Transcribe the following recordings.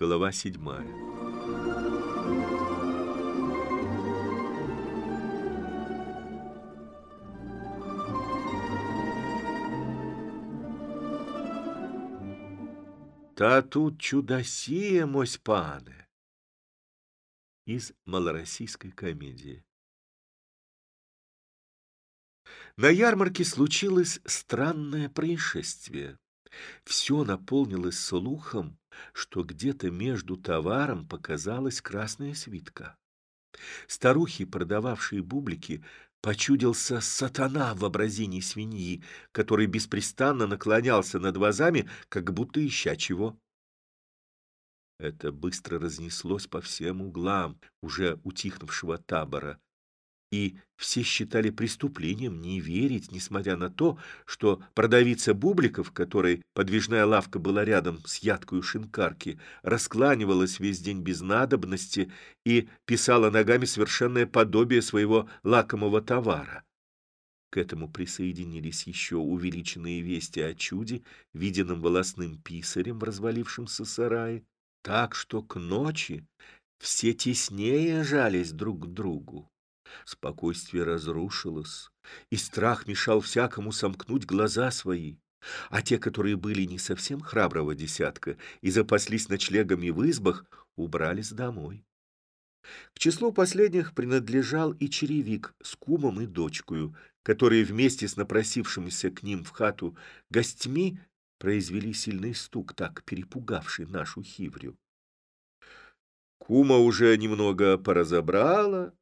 Глава седьмая. Та тут чудосія, мось пане. Из малороссийской комедии. На ярмарке случилось странное происшествие. Все наполнилось слухом, что где-то между товаром показалась красная свитка. Старухи, продававшие бублики, почудился сатана в образине свиньи, который беспрестанно наклонялся над вазами, как будто ища чего. Это быстро разнеслось по всем углам уже утихнувшего табора и все считали преступлением не верить, несмотря на то, что продавица Бубликов, которой подвижная лавка была рядом с ядкою шинкарки, раскланивалась весь день без надобности и писала ногами совершенное подобие своего лакомого товара. К этому присоединились еще увеличенные вести о чуде, виденном волосным писарем развалившемся сарае, так что к ночи все теснее жались друг к другу. Спокойствие разрушилось, и страх мешал всякому сомкнуть глаза свои. А те, которые были не совсем храброго десятка и запаслись ночлегами в избах, убрались домой. К числу последних принадлежал и черевик с кумом и дочкою, которые вместе с напросившимися к ним в хату гостьми произвели сильный стук, так перепугавший нашу хиврю. Кума уже немного поразобрала,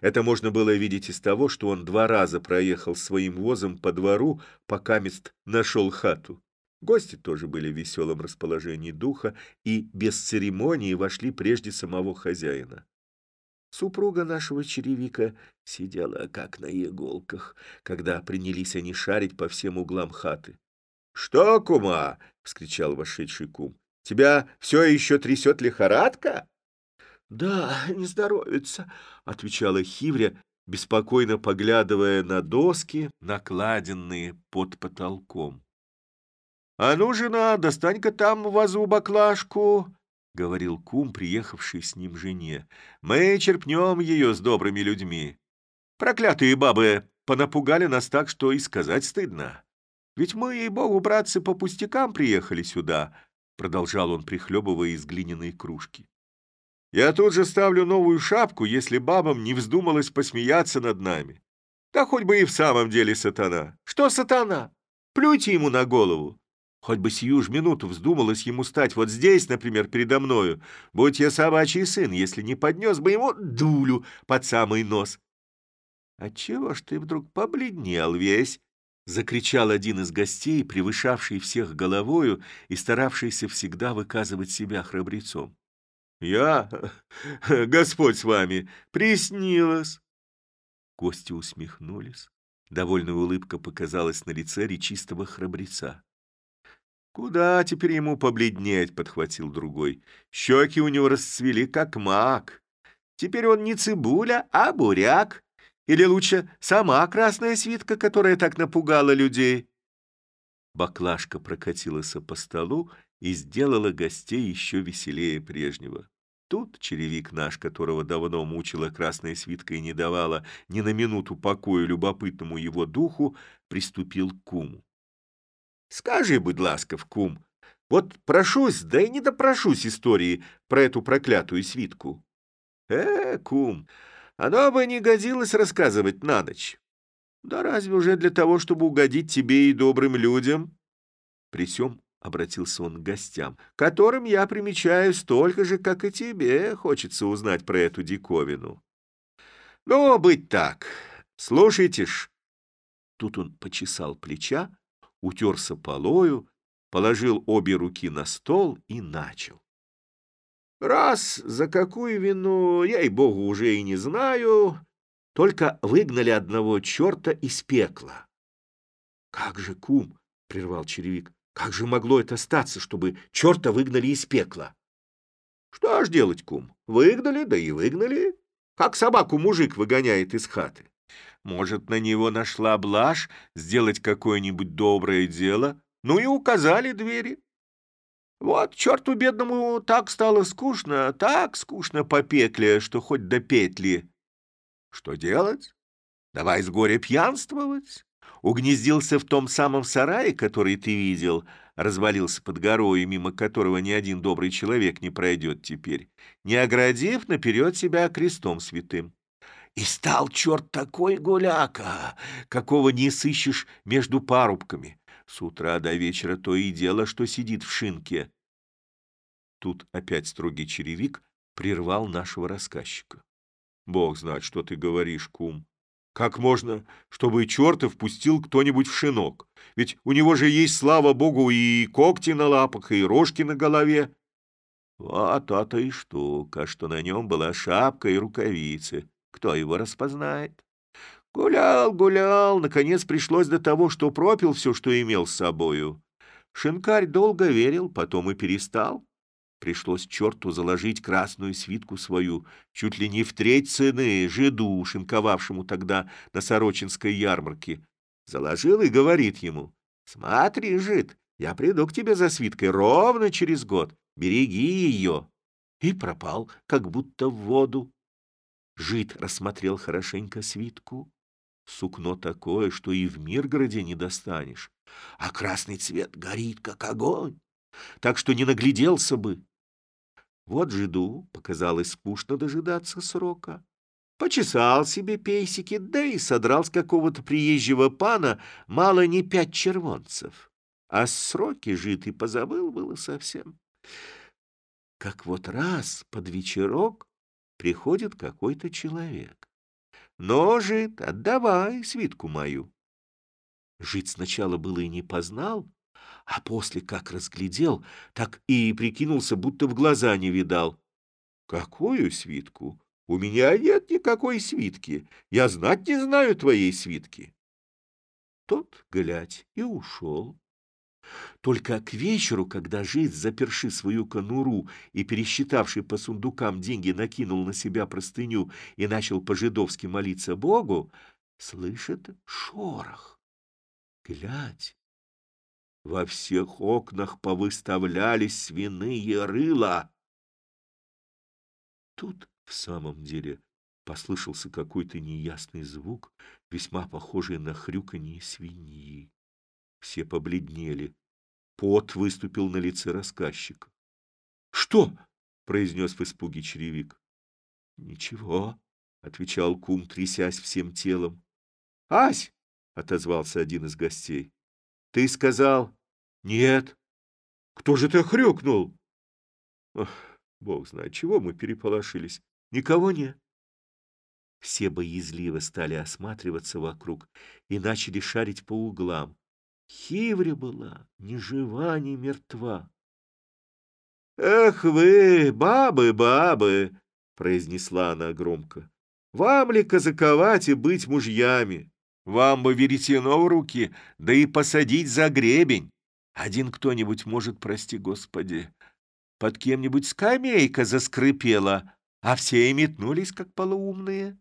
это можно было видеть из того, что он два раза проехал своим возом по двору, пока мест нашел хату. Гости тоже были в веселом расположении духа и без церемонии вошли прежде самого хозяина. Супруга нашего черевика сидела как на иголках, когда принялись они шарить по всем углам хаты. — Что, кума? — вскричал вошедший кум. — Тебя все еще трясет лихорадка? «Да, не здоровится», — отвечала Хивря, беспокойно поглядывая на доски, накладенные под потолком. «А ну, жена, достань-ка там вазу баклажку», — говорил кум, приехавший с ним жене. «Мы черпнем ее с добрыми людьми. Проклятые бабы понапугали нас так, что и сказать стыдно. Ведь мы, ей-богу, братцы, по пустякам приехали сюда», — продолжал он, прихлебывая из глиняной кружки. Я тут же ставлю новую шапку, если бабам не вздумалось посмеяться над нами. Да хоть бы и в самом деле сатана. Что сатана? Плюйте ему на голову. Хоть бы сию ж минуту вздумалось ему стать вот здесь, например, передо мною. Будь я собачий сын, если не поднес бы ему дулю под самый нос. Отчего ж ты вдруг побледнел весь? — закричал один из гостей, превышавший всех головою и старавшийся всегда выказывать себя храбрецом. Я, Господь с вами, приснилось. Гости усмехнулись. Довольная улыбка показалась на лице речистого храбреца. «Куда теперь ему побледнеть?» — подхватил другой. «Щеки у него расцвели, как мак. Теперь он не цибуля, а буряк. Или лучше сама красная свитка, которая так напугала людей». Баклажка прокатилась по столу и сделала гостей еще веселее прежнего. Тут черевик наш, которого давно мучила красная свитка и не давала ни на минуту покоя любопытному его духу, приступил к куму. «Скажи, будь ласков, кум, вот прошусь, да и не допрошусь истории про эту проклятую свитку». «Э, кум, оно бы не годилось рассказывать на ночь. Да разве уже для того, чтобы угодить тебе и добрым людям?» При сём — обратился он к гостям, — которым я примечаю столько же, как и тебе хочется узнать про эту диковину. Ну, быть так. Слушайте ж. Тут он почесал плеча, утерся полою, положил обе руки на стол и начал. Раз за какую вину, я и богу уже и не знаю, только выгнали одного черта из пекла. — Как же, кум, — прервал черевик, как же могло это статься, чтобы черта выгнали из пекла? Что ж делать, кум? Выгнали, да и выгнали. Как собаку мужик выгоняет из хаты. Может, на него нашла блажь сделать какое-нибудь доброе дело, ну и указали двери. Вот черту бедному так стало скучно, так скучно по пекле, что хоть до петли. Что делать? Давай с горя пьянствовать. Угнездился в том самом сарае, который ты видел, развалился под горой, мимо которого ни один добрый человек не пройдет теперь, не оградив наперед себя крестом святым. И стал черт такой гуляка, какого не сыщешь между парубками. С утра до вечера то и дело, что сидит в шинке. Тут опять строгий черевик прервал нашего рассказчика. Бог знает, что ты говоришь, кум. Как можно, чтобы черта впустил кто-нибудь в шинок? Ведь у него же есть, слава богу, и когти на лапах, и рожки на голове. Вот то-то и штука, что на нем была шапка и рукавицы. Кто его распознает? Гулял, гулял, наконец пришлось до того, что пропил все, что имел с собою. Шинкарь долго верил, потом и перестал. Пришлось черту заложить красную свитку свою, чуть ли не в треть цены, жиду, шинковавшему тогда на Сорочинской ярмарке. Заложил и говорит ему, «Смотри, жид, я приду к тебе за свиткой ровно через год, береги ее». И пропал, как будто в воду. Жид рассмотрел хорошенько свитку. Сукно такое, что и в Миргороде не достанешь, а красный цвет горит, как огонь, так что не нагляделся бы. Вот жиду показалось скучно дожидаться срока. Почесал себе пейсики, да и содрал с какого-то приезжего пана мало не пять червонцев. А сроки жид и позабыл было совсем. Как вот раз под вечерок приходит какой-то человек. Но, жид, отдавай свитку мою. Жид сначала было и не познал, а после как разглядел, так и прикинулся, будто в глаза не видал. Какую свитку? У меня нет никакой свитки. Я знать не знаю твоей свитки. Тот, глядь, и ушел. Только к вечеру, когда жид, заперши свою конуру и пересчитавший по сундукам деньги, накинул на себя простыню и начал по-жидовски молиться Богу, слышит шорох. Глядь, во всех окнах повыставлялись свиные рыла. Тут в самом деле послышался какой-то неясный звук, весьма похожий на хрюканье свиньи. Все побледнели. Пот выступил на лице рассказчика. — Что? — произнес в испуге черевик. — Ничего, — отвечал кум, трясясь всем телом. — Ась! — отозвался один из гостей. — Ты сказал? — Нет. — Кто же ты хрюкнул? — Ох, бог знает, чего мы переполошились. Никого нет. Все боязливо стали осматриваться вокруг и начали шарить по углам. Хивря была ни жива, ни мертва. «Эх вы, бабы, бабы!» — произнесла она громко. «Вам ли казаковать и быть мужьями? Вам бы веретено в руки, да и посадить за гребень. Один кто-нибудь может, прости господи, под кем-нибудь скамейка заскрипела, а все и метнулись, как полуумные».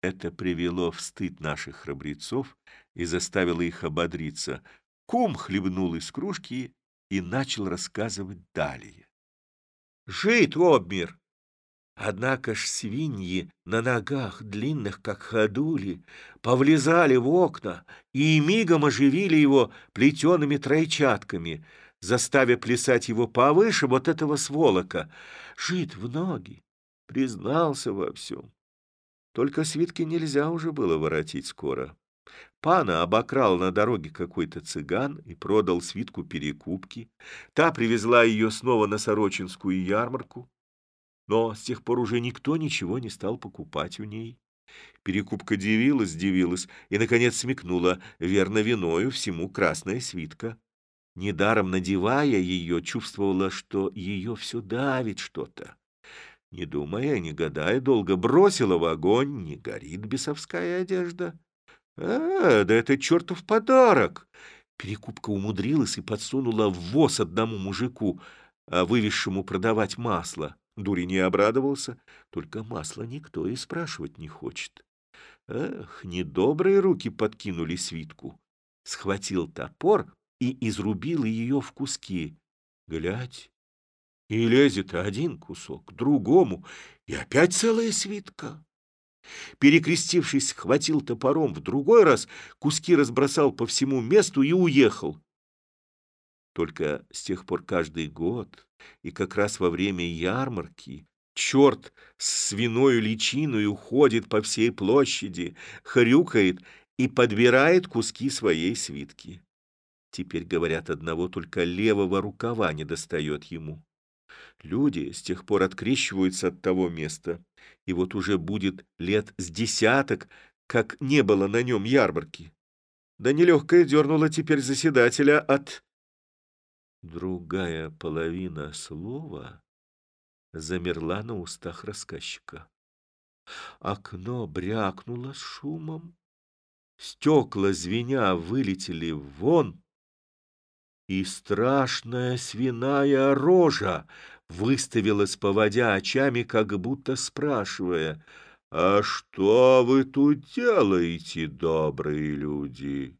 Это привело в стыд наших храбрецов и заставило их ободриться. Кум хлебнул из кружки и начал рассказывать далее. «Жит обмер! Однако ж свиньи на ногах, длинных, как ходули, повлезали в окна и мигом оживили его плетеными тройчатками, заставив плясать его повыше вот этого сволока. Жит в ноги, признался во всем. Только свитки нельзя уже было воротить скоро. Пана обокрал на дороге какой-то цыган и продал свитку перекупки. Та привезла ее снова на Сорочинскую ярмарку. Но с тех пор уже никто ничего не стал покупать у ней. Перекупка дивилась, дивилась и, наконец, смекнула, верно виною всему красная свитка. Недаром надевая ее, чувствовала, что ее все давит что-то. Не думая, не гадая, долго бросила в огонь, не горит бесовская одежда. А, да это чертов подарок! Перекупка умудрилась и подсунула в воз одному мужику, а вывезшему продавать масло. Дури не обрадовался, только масла никто и спрашивать не хочет. Эх, недобрые руки подкинули свитку. Схватил топор и изрубил ее в куски. Глядь, и лезет один кусок другому, и опять целая свитка. Перекрестившись, хватил топором в другой раз, куски разбросал по всему месту и уехал. Только с тех пор каждый год, и как раз во время ярмарки, черт с свиной личиной уходит по всей площади, хрюкает и подбирает куски своей свитки. Теперь, говорят, одного только левого рукава не достает ему. Люди с тех пор открещиваются от того места, и вот уже будет лет с десяток, как не было на нем ярмарки. Да нелегкая дернула теперь заседателя от... Другая половина слова замерла на устах рассказчика. Окно брякнуло шумом, стекла звеня вылетели вон, и страшная свиная рожа выставилась, поводя очами, как будто спрашивая, «А что вы тут делаете, добрые люди?»